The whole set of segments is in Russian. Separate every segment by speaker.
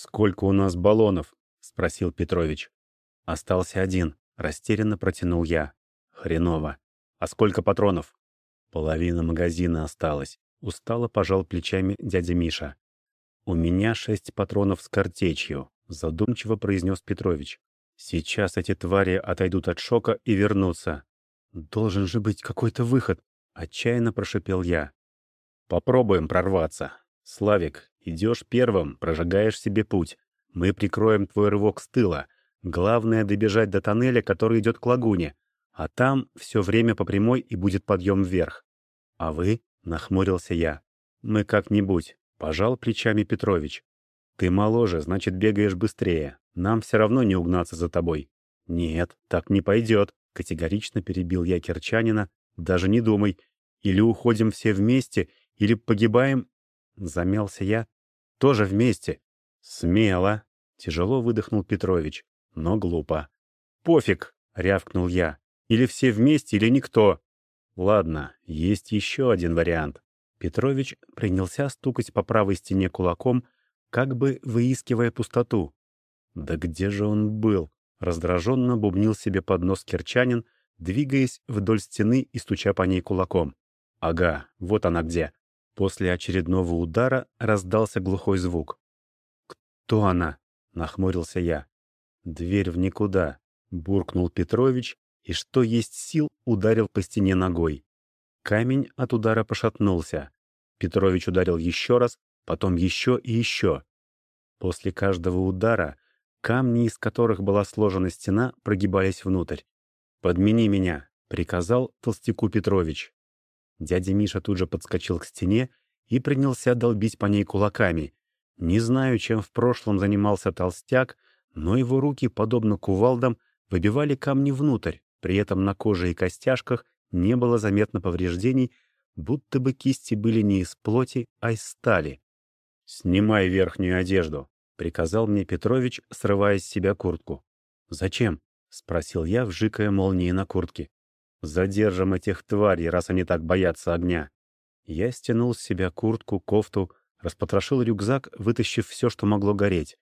Speaker 1: «Сколько у нас баллонов?» — спросил Петрович. «Остался один», — растерянно протянул я. «Хреново. А сколько патронов?» «Половина магазина осталась», — устало пожал плечами дядя Миша. «У меня шесть патронов с картечью», — задумчиво произнес Петрович. «Сейчас эти твари отойдут от шока и вернутся». «Должен же быть какой-то выход», — отчаянно прошипел я. «Попробуем прорваться. Славик, идешь первым, прожигаешь себе путь. Мы прикроем твой рывок с тыла. Главное — добежать до тоннеля, который идет к лагуне. А там все время по прямой и будет подъем вверх. А вы?» — нахмурился я. «Мы как-нибудь», — пожал плечами Петрович. «Ты моложе, значит, бегаешь быстрее. Нам все равно не угнаться за тобой». «Нет, так не пойдет», — категорично перебил я Керчанина. «Даже не думай. Или уходим все вместе, или погибаем...» Замялся я. «Тоже вместе». «Смело», — тяжело выдохнул Петрович, но глупо. «Пофиг», — рявкнул я. Или все вместе, или никто. Ладно, есть еще один вариант. Петрович принялся стукать по правой стене кулаком, как бы выискивая пустоту. Да где же он был? Раздраженно бубнил себе под нос Керчанин, двигаясь вдоль стены и стуча по ней кулаком. Ага, вот она где. После очередного удара раздался глухой звук. «Кто она?» — нахмурился я. «Дверь в никуда», — буркнул Петрович и что есть сил ударил по стене ногой. Камень от удара пошатнулся. Петрович ударил еще раз, потом еще и еще. После каждого удара камни, из которых была сложена стена, прогибались внутрь. «Подмени меня», — приказал толстяку Петрович. Дядя Миша тут же подскочил к стене и принялся долбить по ней кулаками. Не знаю, чем в прошлом занимался толстяк, но его руки, подобно кувалдам, выбивали камни внутрь. При этом на коже и костяшках не было заметно повреждений, будто бы кисти были не из плоти, а из стали. «Снимай верхнюю одежду», — приказал мне Петрович, срывая с себя куртку. «Зачем?» — спросил я, вжикая молнии на куртке. «Задержим этих тварей, раз они так боятся огня». Я стянул с себя куртку, кофту, распотрошил рюкзак, вытащив все, что могло гореть.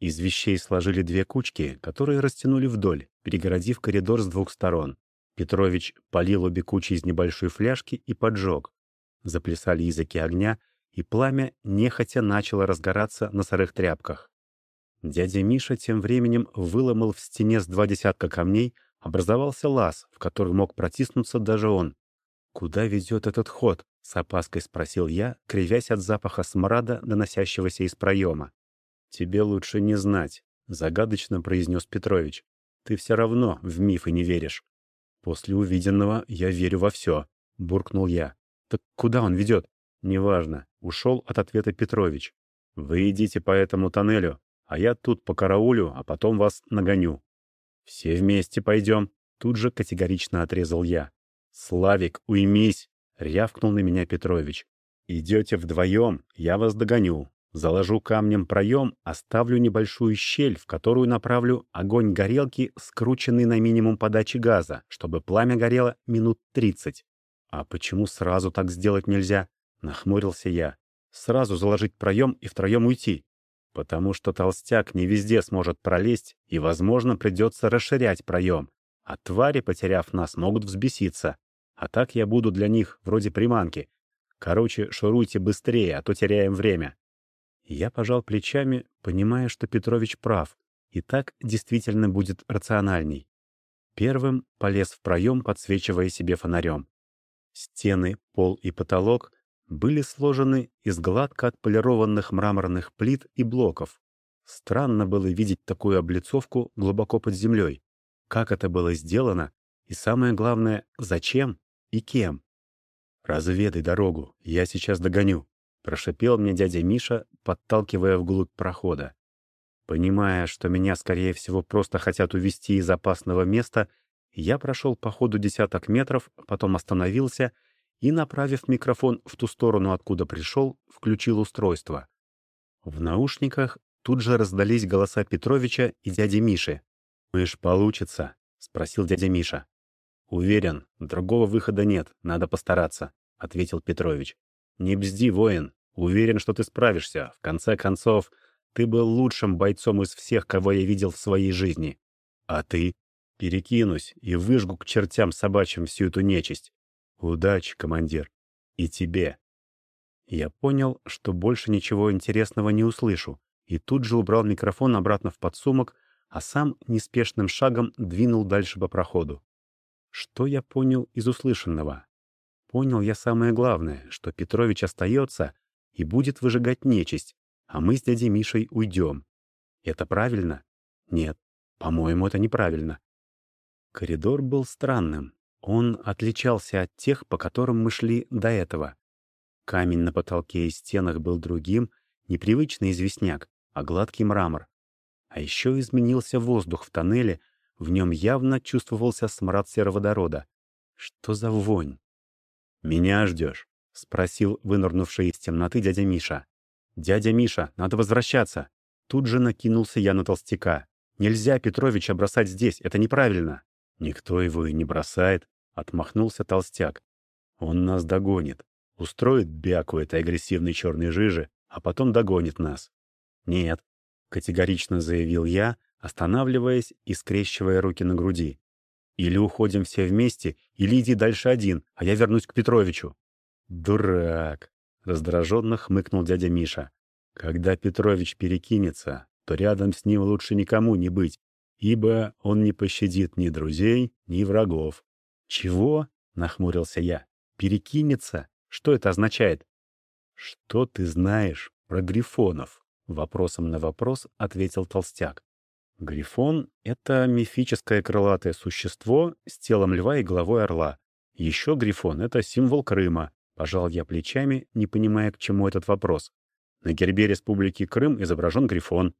Speaker 1: Из вещей сложили две кучки, которые растянули вдоль, перегородив коридор с двух сторон. Петрович полил обе кучи из небольшой фляжки и поджег. Заплясали языки огня, и пламя нехотя начало разгораться на сырых тряпках. Дядя Миша тем временем выломал в стене с два десятка камней, образовался лаз, в который мог протиснуться даже он. «Куда ведет этот ход?» — с опаской спросил я, кривясь от запаха смрада, доносящегося из проема. «Тебе лучше не знать», — загадочно произнес Петрович. «Ты все равно в мифы не веришь». «После увиденного я верю во все», — буркнул я. «Так куда он ведет?» «Неважно», — ушел от ответа Петрович. «Вы идите по этому тоннелю, а я тут по караулю, а потом вас нагоню». «Все вместе пойдем», — тут же категорично отрезал я. «Славик, уймись!» — рявкнул на меня Петрович. «Идете вдвоем, я вас догоню. Заложу камнем проем, оставлю небольшую щель, в которую направлю огонь горелки, скрученный на минимум подачи газа, чтобы пламя горело минут 30. А почему сразу так сделать нельзя? Нахмурился я. Сразу заложить проем и втроем уйти. Потому что толстяк не везде сможет пролезть, и, возможно, придется расширять проем. А твари, потеряв нас, могут взбеситься. А так я буду для них вроде приманки. Короче, шуруйте быстрее, а то теряем время. Я пожал плечами, понимая, что Петрович прав, и так действительно будет рациональней. Первым полез в проем, подсвечивая себе фонарем. Стены, пол и потолок были сложены из гладко отполированных мраморных плит и блоков. Странно было видеть такую облицовку глубоко под землей. Как это было сделано, и самое главное, зачем и кем? «Разведай дорогу, я сейчас догоню», Прошипел мне дядя Миша, подталкивая вглубь прохода. Понимая, что меня, скорее всего, просто хотят увести из опасного места, я прошел по ходу десяток метров, потом остановился и, направив микрофон в ту сторону, откуда пришел, включил устройство. В наушниках тут же раздались голоса Петровича и дяди Миши. «Мышь получится?» — спросил дядя Миша. «Уверен, другого выхода нет, надо постараться», — ответил Петрович. «Не бзди, воин. Уверен, что ты справишься. В конце концов, Ты был лучшим бойцом из всех, кого я видел в своей жизни. А ты? Перекинусь и выжгу к чертям собачьим всю эту нечисть. Удачи, командир. И тебе. Я понял, что больше ничего интересного не услышу, и тут же убрал микрофон обратно в подсумок, а сам неспешным шагом двинул дальше по проходу. Что я понял из услышанного? Понял я самое главное, что Петрович остается и будет выжигать нечисть, а мы с дядей Мишей уйдем. Это правильно? Нет, по-моему, это неправильно. Коридор был странным. Он отличался от тех, по которым мы шли до этого. Камень на потолке и стенах был другим, непривычный известняк, а гладкий мрамор. А еще изменился воздух в тоннеле, в нем явно чувствовался смрад сероводорода. Что за вонь? «Меня ждешь?» — спросил вынырнувший из темноты дядя Миша. «Дядя Миша, надо возвращаться!» Тут же накинулся я на толстяка. «Нельзя Петровича бросать здесь, это неправильно!» «Никто его и не бросает», — отмахнулся толстяк. «Он нас догонит, устроит бяку этой агрессивной черной жижи, а потом догонит нас». «Нет», — категорично заявил я, останавливаясь и скрещивая руки на груди. Или уходим все вместе, или иди дальше один, а я вернусь к Петровичу». «Дурак!» — раздраженно хмыкнул дядя Миша. «Когда Петрович перекинется, то рядом с ним лучше никому не быть, ибо он не пощадит ни друзей, ни врагов». «Чего?» — нахмурился я. «Перекинется? Что это означает?» «Что ты знаешь про грифонов?» — вопросом на вопрос ответил толстяк. Грифон — это мифическое крылатое существо с телом льва и головой орла. Еще грифон — это символ Крыма. Пожал я плечами, не понимая, к чему этот вопрос. На гербе Республики Крым изображен грифон.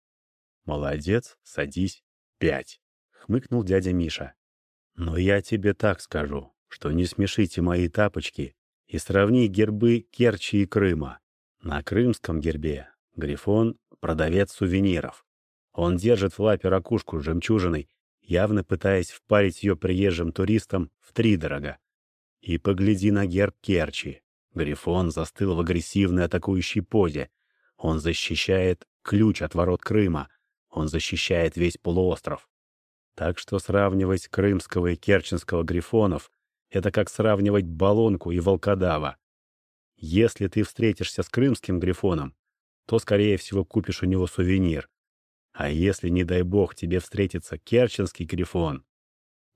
Speaker 1: «Молодец, садись. Пять», — хмыкнул дядя Миша. «Но я тебе так скажу, что не смешите мои тапочки и сравни гербы Керчи и Крыма. На крымском гербе грифон — продавец сувениров, он держит в лапе ракушку с жемчужиной, явно пытаясь впарить ее приезжим туристам втридорога. И погляди на герб Керчи. Грифон застыл в агрессивной атакующей позе. Он защищает ключ от ворот Крыма. Он защищает весь полуостров. Так что сравнивать крымского и керченского грифонов — это как сравнивать баллонку и волкодава. Если ты встретишься с крымским грифоном, то, скорее всего, купишь у него сувенир. А если, не дай бог, тебе встретится керченский грифон,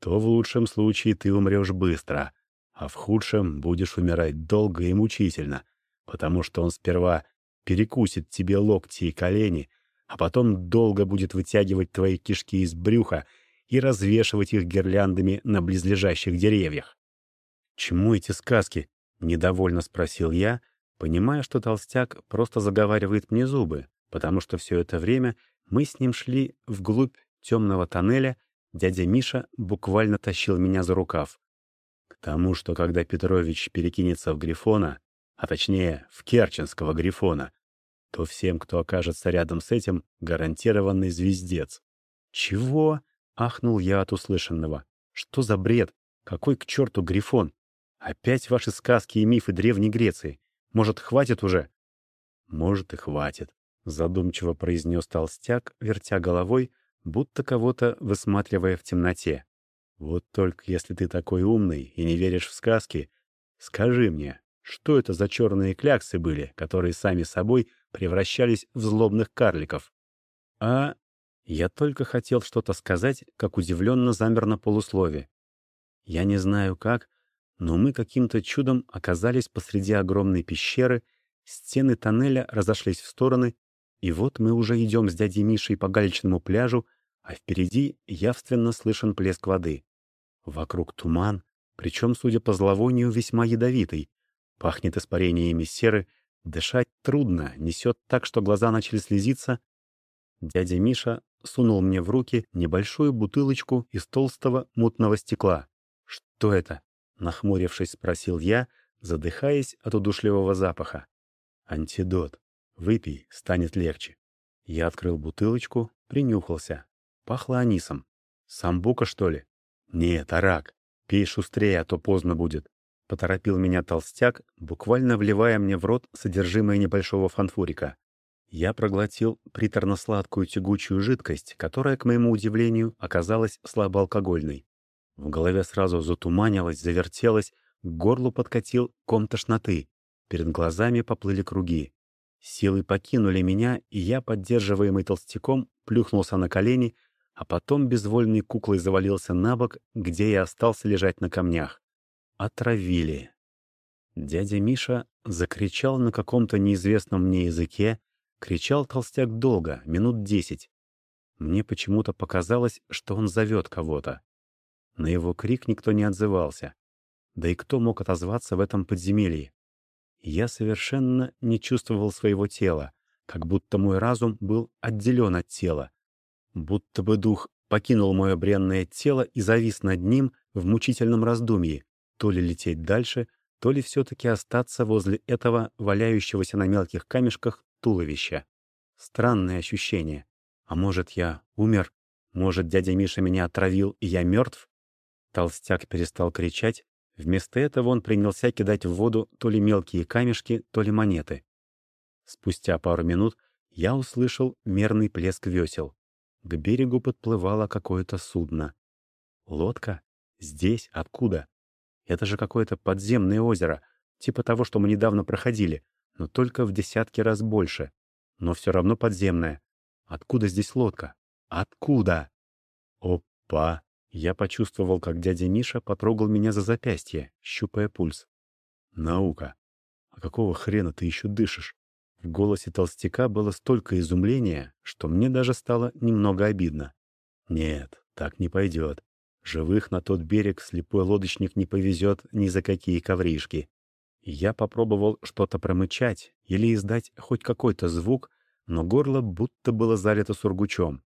Speaker 1: то в лучшем случае ты умрешь быстро, а в худшем будешь умирать долго и мучительно, потому что он сперва перекусит тебе локти и колени, а потом долго будет вытягивать твои кишки из брюха и развешивать их гирляндами на близлежащих деревьях. «Чему эти сказки?» — недовольно спросил я, понимая, что толстяк просто заговаривает мне зубы, потому что все это время мы с ним шли вглубь темного тоннеля, дядя Миша буквально тащил меня за рукав. К тому, что когда Петрович перекинется в Грифона, а точнее в Керченского Грифона, то всем, кто окажется рядом с этим, гарантированный звездец. «Чего?» — ахнул я от услышанного. «Что за бред? Какой к черту Грифон? Опять ваши сказки и мифы Древней Греции. Может, хватит уже?» «Может, и хватит», задумчиво произнес толстяк, вертя головой, будто кого-то высматривая в темноте. «Вот только если ты такой умный и не веришь в сказки, скажи мне, что это за черные кляксы были, которые сами собой превращались в злобных карликов?» «А...» Я только хотел что-то сказать, как удивленно замер на полуслове. Я не знаю как, но мы каким-то чудом оказались посреди огромной пещеры, стены тоннеля разошлись в стороны, и вот мы уже идем с дядей Мишей по галечному пляжу, а впереди явственно слышен плеск воды. Вокруг туман, причем, судя по зловонию, весьма ядовитый. Пахнет испарениями серы, дышать трудно, несет так, что глаза начали слезиться. Дядя Миша сунул мне в руки небольшую бутылочку из толстого мутного стекла. «Что это?» — нахмурившись, спросил я, задыхаясь от удушливого запаха. «Антидот», Выпей, станет легче. Я открыл бутылочку, принюхался. Пахло анисом. Самбука, что ли? Нет, арак. Пей шустрее, а то поздно будет. Поторопил меня толстяк, буквально вливая мне в рот содержимое небольшого фанфурика. Я проглотил приторно-сладкую тягучую жидкость, которая, к моему удивлению, оказалась слабоалкогольной. В голове сразу затуманилось, завертелось, к горлу подкатил ком тошноты. Перед глазами поплыли круги. Силы покинули меня, и я, поддерживаемый толстяком, плюхнулся на колени, а потом безвольной куклой завалился на бок, где я остался лежать на камнях. Отравили. Дядя Миша закричал на каком-то неизвестном мне языке, кричал толстяк долго, минут десять. Мне почему-то показалось, что он зовет кого-то. На его крик никто не отзывался. Да и кто мог отозваться в этом подземелье? Я совершенно не чувствовал своего тела, как будто мой разум был отделен от тела. Будто бы дух покинул мое бренное тело и завис над ним в мучительном раздумье, то ли лететь дальше, то ли все-таки остаться возле этого валяющегося на мелких камешках туловища. Странное ощущение. А может, я умер? Может, дядя Миша меня отравил, и я мертв? Толстяк перестал кричать, Вместо этого он принялся кидать в воду то ли мелкие камешки, то ли монеты. Спустя пару минут я услышал мерный плеск весел. К берегу подплывало какое-то судно. Лодка? Здесь? Откуда? Это же какое-то подземное озеро, типа того, что мы недавно проходили, но только в десятки раз больше. Но все равно подземное. Откуда здесь лодка? Откуда? Опа! Я почувствовал, как дядя Миша потрогал меня за запястье, щупая пульс. «Наука! А какого хрена ты еще дышишь?» В голосе толстяка было столько изумления, что мне даже стало немного обидно. «Нет, так не пойдет. Живых на тот берег слепой лодочник не повезет ни за какие ковришки». Я попробовал что-то промычать или издать хоть какой-то звук, но горло будто было залито сургучом.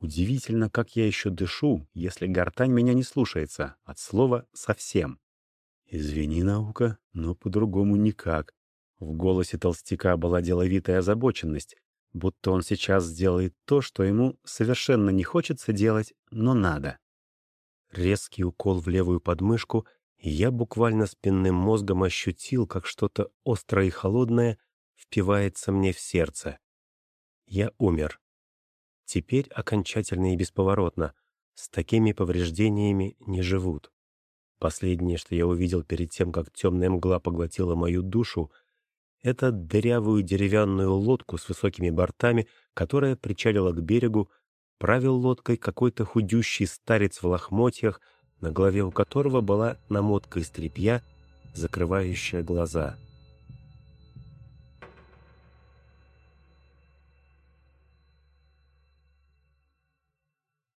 Speaker 1: Удивительно, как я еще дышу, если гортань меня не слушается, от слова «совсем». «Извини, наука, но по-другому никак». В голосе толстяка была деловитая озабоченность, будто он сейчас сделает то, что ему совершенно не хочется делать, но надо. Резкий укол в левую подмышку, я буквально спинным мозгом ощутил, как что-то острое и холодное впивается мне в сердце. Я умер. Теперь окончательно и бесповоротно. С такими повреждениями не живут. Последнее, что я увидел перед тем, как темная мгла поглотила мою душу, это дырявую деревянную лодку с высокими бортами, которая причалила к берегу, правил лодкой какой-то худющий старец в лохмотьях, на голове у которого была намотка из тряпья, закрывающая глаза —